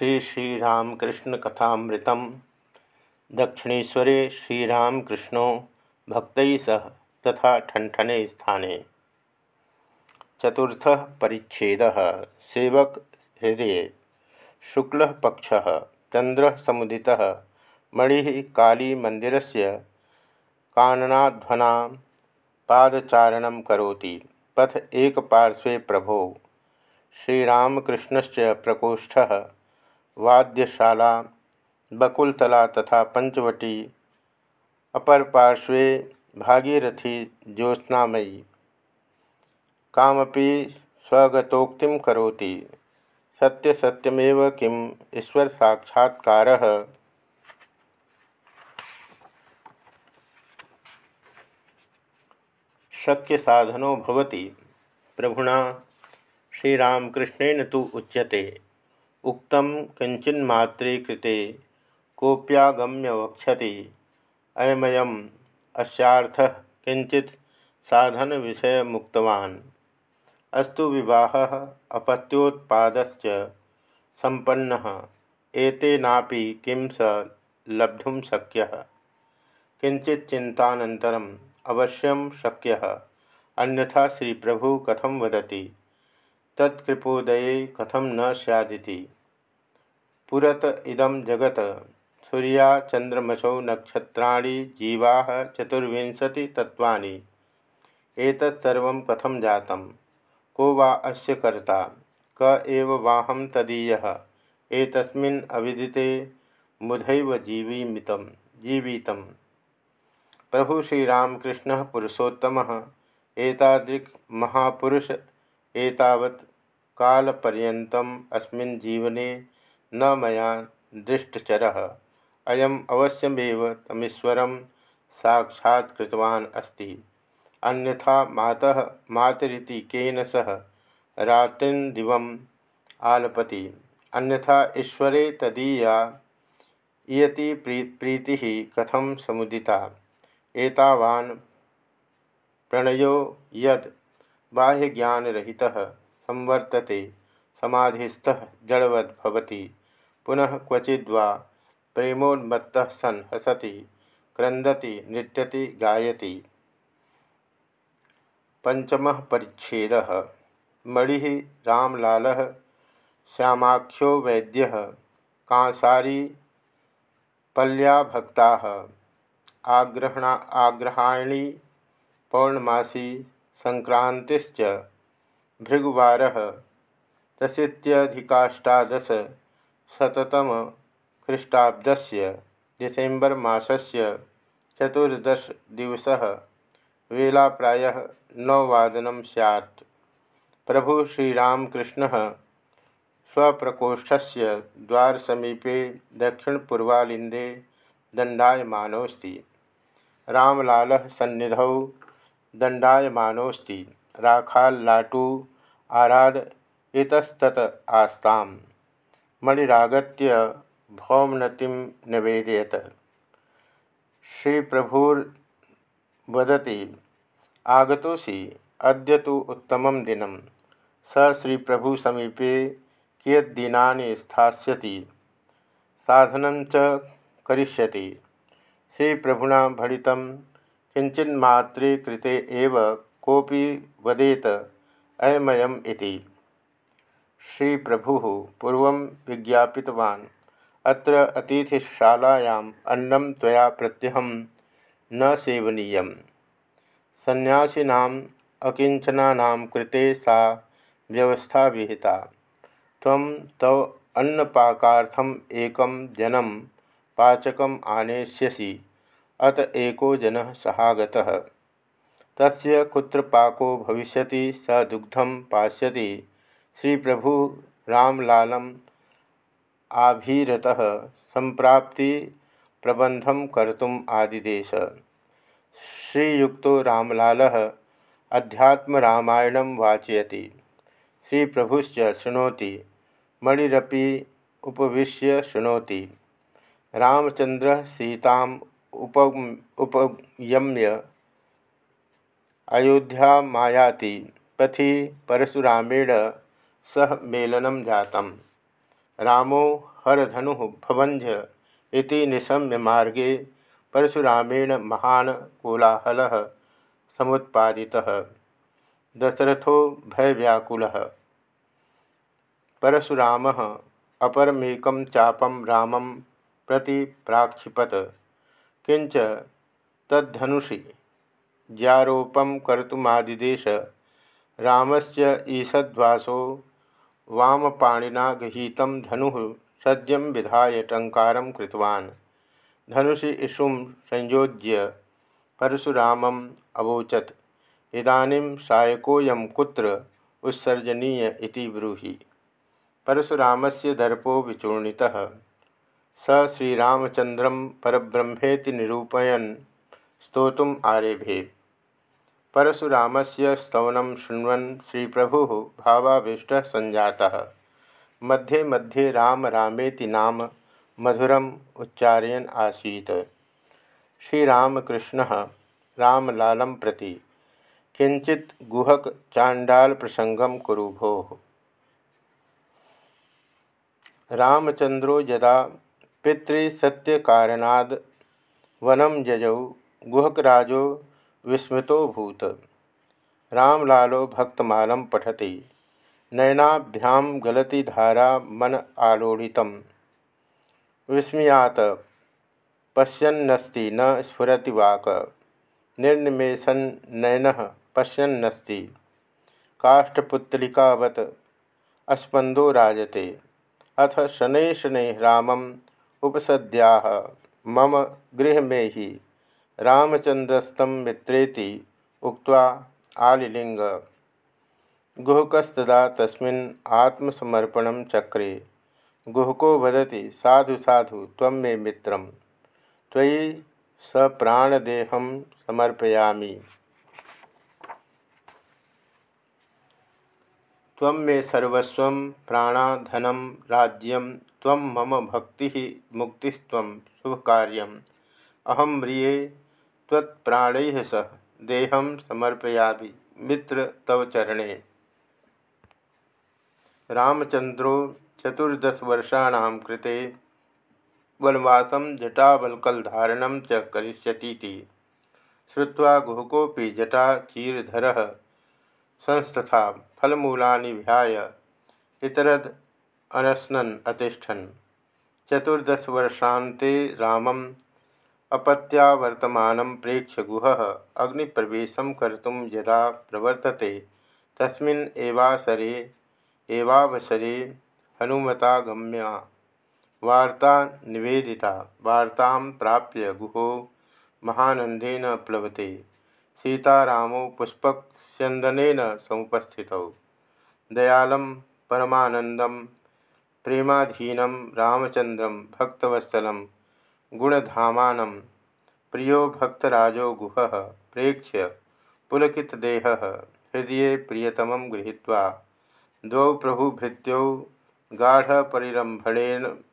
श्री श्रीरामकृष्ण कथामृतम। दक्षिणेशरे श्रीरामकृष्णो भक्त सह तथा ठनठने स्थाने। चतुर्थ परिच्छेद, सेवक हृदय। शुक्ल पक्ष चंद्र समुदित। मणि काली मंदिर से काननाध्वना पादचारण करोति। पथ एक पार्श्वे प्रभो। श्रीरामकृष्णस्य प्रकोष्ठ। वाद्यशाला, बकुलतला तथा पंचवटी, अपर पार्श्वे भागीरथी ज्योत्स्नामयी। कामपि स्वगतोक्ति करोति। सत्य सत्यमेव किम ईश्वर साक्षात्कार। शक्य साधनो भवति। प्रभुना श्रीरामकृष्णेन तो उच्यते। उक्तम किंचिन्मात्रे कृते कोप्यागम्य वक्षति। अयमयम् अस्यार्थः किंचित साधन विषय मुक्तवान् अस्तु विवाहः अपत्योत्पादश्च सम्पन्नः, एतेनापि किं स लब्धुं शक्यः। किंचित चिंतानन्तरम् अवश्यं शक्यः। अन्यथा श्री प्रभु कथम वदति? तत्कृपोदये कथम न सैदी पुरत इदम जगत, सूर्या चंद्रमसौ नक्षत्राणि, जीवा चतुर्विंशति तत्वानि एतत्सर्व कथम जातम? को वा अस्य कर्ता? क एव वाहम तदीय। एतस्मिन् अविदिते मुधैव जीवीमित जीवित प्रभु श्रीरामकृष्ण पुरुषोत्तम। एतादृक् महापुरुष एतावत् कालपर्यन्तम् अस्मिन् जीवने न मया दृष्टचरः। अयम् अवश्यमेव तमीश्वरं साक्षात्कृतवान् अस्ति। अन्यथा मातः मातरिति केन सह रात्रिन् आलपति। अन्यथा ईश्वरे तदीया इयति प्री, प्रीतिः कथं समुदिता? एतावान् प्रणयो यद बाह्य ज्ञान रहित संवर्तते, समाधिस्थ जड़वद्भवति। पुनः क्वचिद्वा प्रेमोन्मत्त सन् हसति क्रंदति नृत्यति, गायति। पंचम परिच्छेद। मणि रामलाल श्यामाख्यो वैद्य, कांसारी पल्या भक्ता आग्रहणा आग्रहाणी पौर्णमासी संक्रांतिश्च भृगुवार तशीत्यधिकाष्टादशतम ख्रीष्टाब्दस्य डिसेम्बर मासस्य चतुर्दश दिवस वेला प्रायः नववादनं स्यात्। प्रभु श्रीरामकृष्ण स्वप्रकोष्ठस्य द्वारसमीपे दक्षिणपूर्वालिन्दे दण्डायमानोऽस्ति। रामलालः सन्निधौ दण्डायमानोऽस्ति। राखाल्लाटु इतस्तत आस्ताम्। मणिरागत्य भौमनतिं निवेदयत। श्रीप्रभुर्वदति आगतोऽसि, अद्य तु उत्तमं दिनं स श्रीप्रभुसमीपे कियद्दिनानि स्थास्यति। साधनं च करिष्यति। श्रीप्रभुना भणितं किंचिन्मात्रे कृते एव कोपी वदेत अयमयम् इति। श्री प्रभु पूर्व विज्ञापितवान्, अत्र अतिथिशालायाम् अन्नं त्वया प्रत्यहं न सेवनीय सन्यासीनाम् अकिंचनानां कृते सा व्यवस्था विहिता। त्वं तव अन्नपाकार्थम् एकं जनं पाचकम् आनेष्यसि, अत एको जन सहागत। तस्य कुत्र पाको भविष्यति, स पास्यति। श्री प्रभु रामलालम आभीरतः संप्राप्ति प्रबंधम कर्तुम आदिदेश। श्रीयुक्तो रामलाल अध्यात्मरामायण वाचयति। श्री प्रभुश्च शृणोति, मणिरपि उपविश्य शृणोति। रामचंद्र सीता उप उपयम्य अयोध्या मायाति पथि परशुरामेण सह मेलनं जातम्। रामो हरधनु भवंज इति निशम्य मार्गे परशुरामेण महान कोलाहल समुत्पादितः। दशरथो भयव्याकुलः। परशुराम अपरमेक चापम रामं प्रति प्राक्षिपत। किंच तद्धनुषि ज्यारोपम कर्तुमादिदेश। रामस्य ईषद्वासो वामपाणिना गृहीत धनु सज्जं विधाय टंकारं कृतवान्। धनुषि संयोज्य परशुरामम् अवोचत्। इदानीं सायकोऽयं कुत्र उत्सर्जनीय ब्रूहि। परशुरामस्य दर्पो विचूर्णितः। स श्रीरामचन्द्रं परब्रह्मेति निरूपयन् स्तोतुम् आरेभे। परशुरामस्य स्तवनं शृण्वन् श्रीप्रभुः भावाविष्टः सञ्जातः। मध्ये मध्ये राम रामेति नाम मधुरम उच्चारयन आसीत। श्रीरामकृष्ण रामलालम प्रति किंचित गुहक चांडाल प्रसंगम कुरु भो। रामचंद्रो यदा पितृसत्यकारणाद वनम जजौ गुहकराजो विस्मृतो भूत रामलालो भक्तमालं पठति। नयनाभ्यां गलति धारा मन आलोड़ितम्। विस्मयात। पश्यन्नस्ति न स्फुरति वाक। निर्निमेषन् नयन पश्यन्नस्ति। काष्ठपुतलिकावत अस्पंदो राजते। अथ शनै शनै रामम उपसद्या मम गृह में ही रामचंद्रस्त मित्रेति उक्त्वा आलिलिंग गुहकस्तदा तस्मिन् आत्मसमर्पणं चक्रे। गुहको वदति, साधु साधु तम मे मित्र। त्वयि स प्राणदेहम समर्पयामि। त्वं मे सर्वस्व प्राणा धनम राज्यम त्वं मम भक्ति मुक्तिस्व शुभ कार्यम अहम म्रिये त्वत्प्राणैः सह देहम समर्पयामि। मित्र, तव चरणे। रामचंद्रो चतुर्दशवर्षाण कृते वनवास जटावल्कलधारणं च श्रुत्वा गुहकोऽपि जटाचीरधरः संस्तथा फलमूलानि विहाय इतरद अनश्नन् अतिष्ठन्। चतुर्दशवर्षान्ते रामम् अपत्यावर्तमानं प्रेक्ष्य गुहः अग्निप्रवेशं कर्तुं यदा प्रवर्तते, तस्मिन् एवासरे, एवावसरे हनुमता गम्या वार्ता निवेदिता, वार्ता प्राप्य गुहो महानंदेन प्लवते। सीतारामो पुष्पक स्यंदन समुपस्थित। दयालं परमानंदम प्रेमाधीनम रामचंद्रम भक्तवत्सलं गुणधामानं प्रियो भक्तराजो गुह प्रेक्ष्य पुलकितदेह। हृदय प्रियतम गृहीत्वा द्वौ प्रभुभृत्यौ गाढ़परिरंभणेन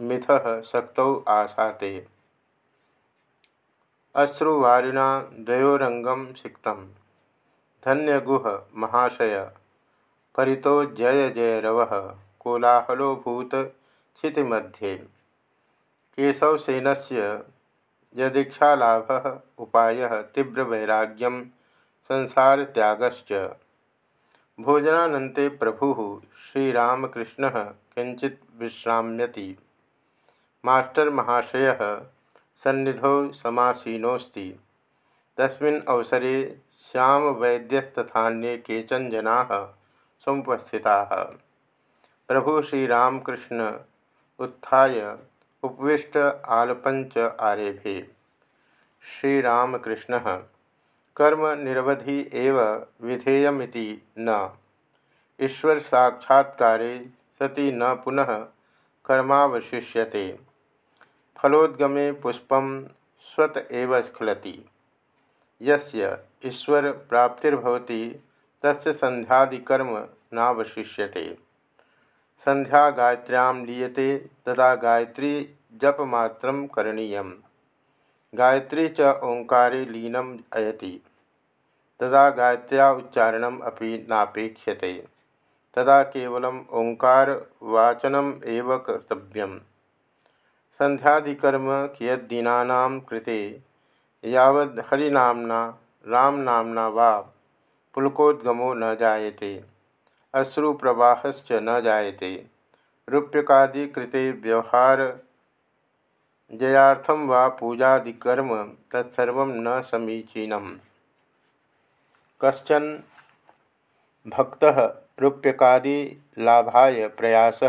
मिथ शक्त आसाते अश्रुवारिणा द्वयोरंगम सिक्त धन्यगुह महाशय। परितो जय जय रव। कोलाहलोभूत स्थितिमध्ये। केशवसेन से यदीक्षालाभ उपाय तीव्रवैराग्यम संसार त्यागश्च भोजनानन्ते प्रभु श्रीरामकृष्ण किंचित विश्राम्यति। मास्टर महाशय सन्निधौ समासीनोस्ति तस्मिन् अवसरे श्यामवैद्यस्तथान्ये केचन जनाः समुपस्थिताः। प्रभु श्रीरामकृष्ण उत्थाय उपविष्ट आलपंच आरेभे। श्रीरामकृष्ण, कर्म निरवधि एव विधेयमिति न। ईश्वर साक्षात्कारे सति न पुनः कर्मावशिष्यते। फलोद्गमे पुष्पं स्वत एव स्खलति। यस्य ईश्वर प्राप्तिर्भवति, तस्य संध्यादिकर्म नावशिष्यते। संध्या गायत्र्यां लीयते, तदा गायत्री जपमात्रं करणीयम्। गायत्री च ओंकारे लीनम अयति। तदा गायत्र्या उच्चारणम अपि नापेक्षते तदा केवल ओंकार वाचनम एव कर्तव्यम। संध्यादिकर्म कियदीना कृते, यावद् वा पुलकोद्गमो न जायते। अश्रुप्रवाहश्च न जायते। रूप्यकादि व्यवहार जयार्थम वा पूजादिकर्म तत्सर्व न समीचीनम। कशन भक्त रूप्यकादिलाभाय प्रयास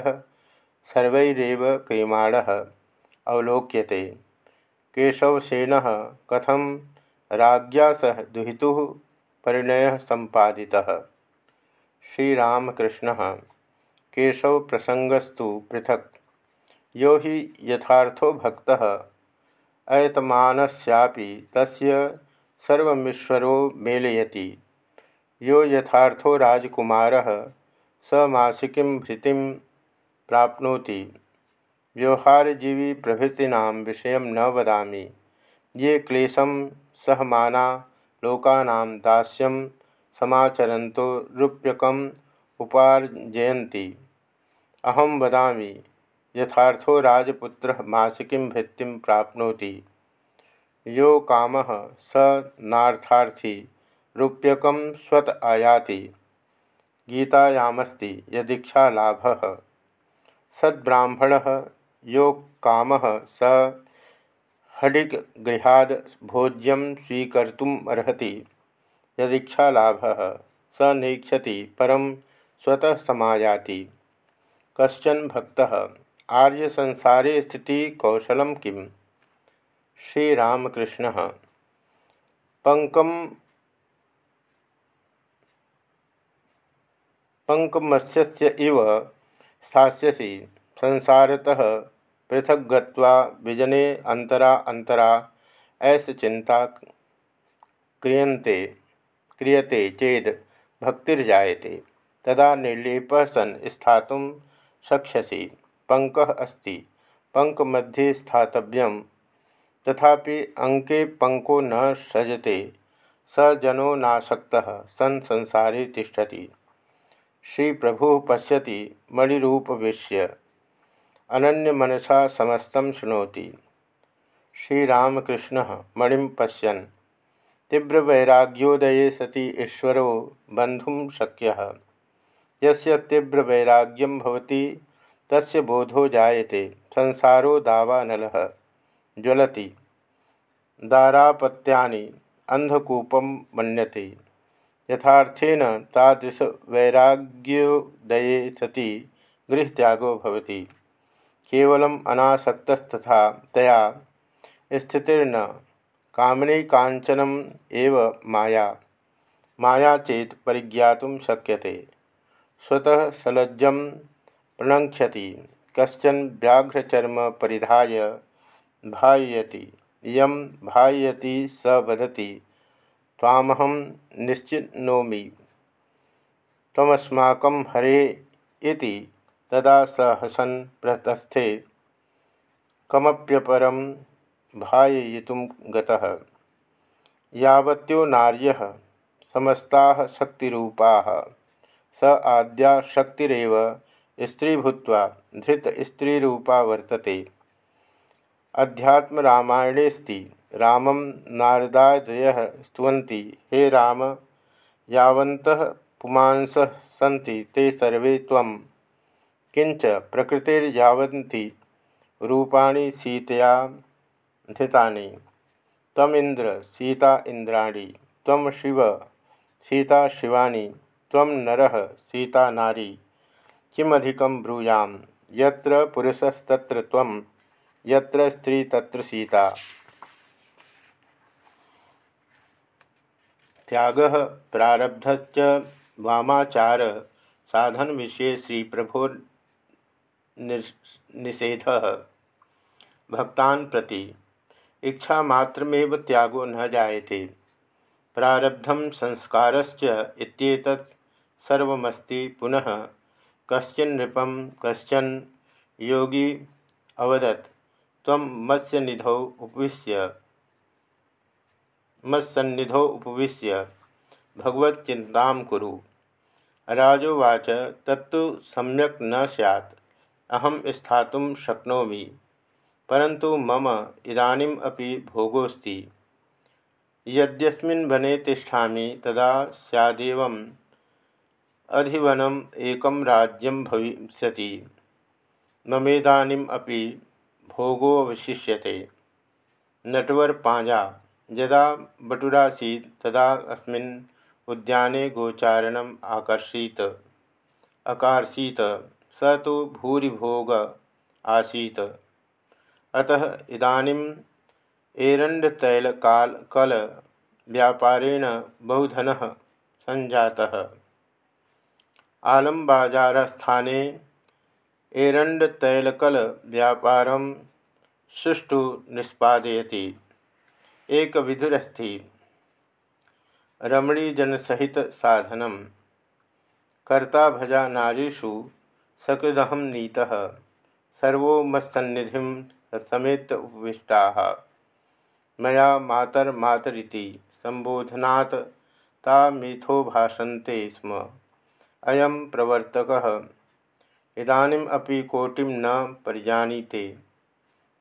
सर्वैरव क्रियमाण अवलोक्यते। केशवसेन कथम राज्ञा सह दुहितु परिणय संपादिता श्रीरामकृष्ण, केशव प्रसंगस्तु पृथक। यो हि यथार्थो भक्त। अयतमानस्यापि तस्य मेलयति। यो यथार्थो राजकुमारः, स मासिकीं भृतिं प्राप्नोति। व्यवहारजीवी प्रभृतीना विषय न वदा ये क्लेशं सहमाना लोकानां दास्यं समाचरन्तो रूप्यकम् उपार्जयन्ति। अहम वदामि, यथार्थो राजपुत्र मासिकी भृत्ति प्राप्नोति। यो काम स नार्थार्थी, रूप्यक स्वत आयाति। गीतायामस्ति, यदीक्षालाभ। सद्ब्राह्मण, यो काम स हडिगृहाद भोज्यम स्वीकर्तुमर्हति यदीक्षालाभ स नेक्षति परम स्वतः समायाति। कशन भक्त आर्य संसारे स्थिति कौशल किम? श्रीरामकृष्ण, पंकम पंकमत्स्य इव स्थास्यसि। संसारतः पृथक गत्वा विजने अंतरा अंतरा ऐस चिंता क्रियन्ते। क्रियते चेद भक्तिर्जायते। तदा निर्लेप सन स्थातुं शक्ष्यसि। पंक अस्ति। पंक मध्ये स्थातव्यम तथा अंके पंको न सजते। स जनो नासक्त। सन संसारे तिष्ठति। श्री प्रभु पश्यति। मणिरूपवेश्य। अनन्य मनसा समस्त शुनोति श्रीरामकृष्ण मणि पश्यन्। तीव्रवैराग्योदये सति ईश्वरो बंधुं शक्य। यस्य तीव्रवैराग्यम भवति, तस्य बोधो जायते, संसारो दावानल ज्वलति। दारापत्यानि अंधकूपम मन्यते। यथार्थेन तादृश वैराग्योदये सति गृहत्यागो भवति। केवलम अनासक्तस्तथा तया स्थितिर्न कामने कांचनम एव माया। माया चेत परिज्ञातुं शक्यते। स्वतः सलज्ज प्रणक्षति कशन व्याघ्रचर्म परिधाय भायति यम भायति स वदति तामहम निश्चिनोमी तमस्माक हरे इति तदा स हसन प्रतस्थे। कमप्यपरम भाययितुं गतः। यावत्यो नार्यः समस्ताः शक्तिरूपाः। स आद्या शक्तिरेव स्त्री भूत धृत स्त्रीरूपा वर्तते। अध्यात्मरामायणेस्ति रामं नारदादयः स्तुवन्ति। हे राम, यावन्तः पुमांसः सन्ति ते सर्वे त्वं। किंच प्रकृतिर्यावन्ति रूपाणि सीतया धृतानि तमिंद्र सीता इंद्राणी तम शिव, सीता शिवानी। तम नरः, सीता नारी। किमधिकं ब्रूयां यत्र पुरुषस्तत्र त्वं, यत्र स्त्री तत्र सीता। त्याग प्रारब्ध वामाचार। साधन विषय श्री प्रभो निषेध भक्तान प्रति इच्छा मात्रमेव त्यागो न जायते। प्रारब्धम संस्कारश्च सर्वमस्ति पुनः। कश्चिन नृपम कश्चन योगी अवदत तम मत्स्यनिधौ उपविश्य। मत्सन्निधौ उपविश्य। भगवत्चिंता कुरु। राजोवाच, तत्तु सम्यक न सैत् अहम स्थातुं शक्नोमि। परंतु मम इदानीम अपि भोगोस्ति यद्यस्मिन् वने तिष्ठामि तदा स्यादेवम् अधिवनम एकं राज्यं भविष्यति। ममेदानीम् अपि भोगोऽवशिष्यते नटवर पांजा, यदा बटुरासीत् तदा अस्मिन् उद्याने गोचारणम् आकर्षीत, अकार्षीत। स तो भूरिभोग आसीत्। अतः इदानीम् एरण्डतैलकाल कल व्यापारेण बहुधनः सञ्जातः। आलमबाजारस्थाने एरंडतैलकल व्यापार सुष्ठु निष्पादयति। एक विधुरस्थि रमणीजनसहित साधनम कर्ता भजा नारीषु सकृदहम नीतः। सर्वो मत्सन्निधि समेत उपविष्टा मया मातर्मातरिति संबोधनात् ता मिथो भाषन्ते स्म। अयम प्रवर्तक। इदानीम कोटिम न परिजानीते।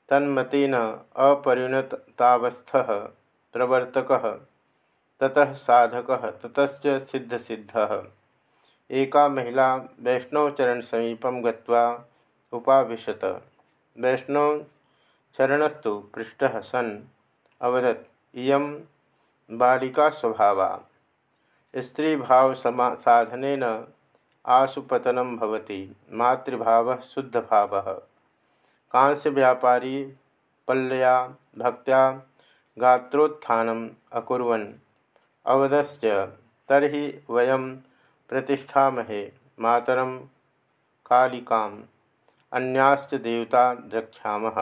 तन्मतेन अपरिणतावस्थ प्रवर्तक। ततः साधक ततच सिद्ध एका महिला वैष्णवचरण समीपम गत्वा उपाविशत। वैष्णवचरणस्तु पृष्ठः सन्। अवदत, इयं बालिका स्वभावा स्त्रीभाव साधन आसुपतनम भवति, मातृभाव शुद्ध भाव कांस्य व्यापारी पल्लया भक्त्या गात्रोत्थानम अकुर्वन्। अवदश्च, तर्हि वयं प्रतिष्ठामहे, मातरं कालिकाम्। अन्याश्च देवता द्रक्ष्यामः।